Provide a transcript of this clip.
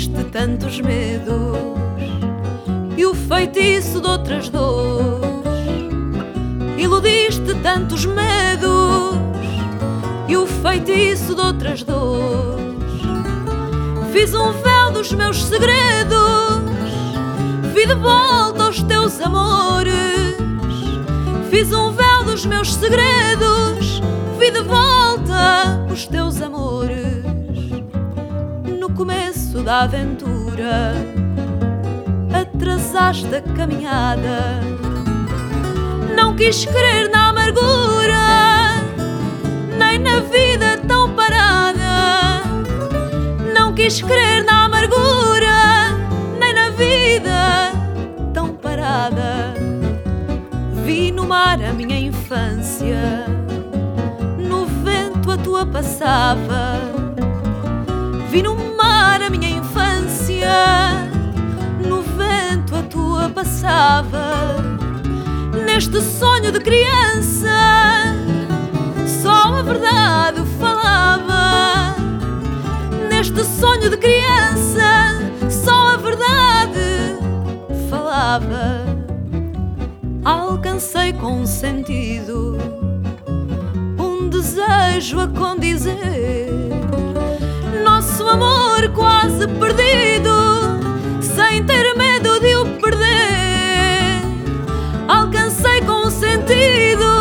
iludiste tantos medos e o feitiço de outras dores. Iludiste tantos medos e o feitiço de outras dores. Fiz um véu dos meus segredos, vi de volta os teus amores. Fiz um véu dos meus segredos, vi de volta os teus amores. No começo da aventura, atrasaste a caminhada. Não quis crer na amargura, nem na vida tão parada. Não quis crer na amargura, nem na vida tão parada. Vi no mar a minha infância, no vento a tua passava. Vi no mar a minha infância, no vento a tua passava. Neste sonho de criança, só a verdade falava. Neste sonho de criança, só a verdade falava. Alcancei com sentido, um desejo a condizer. είδω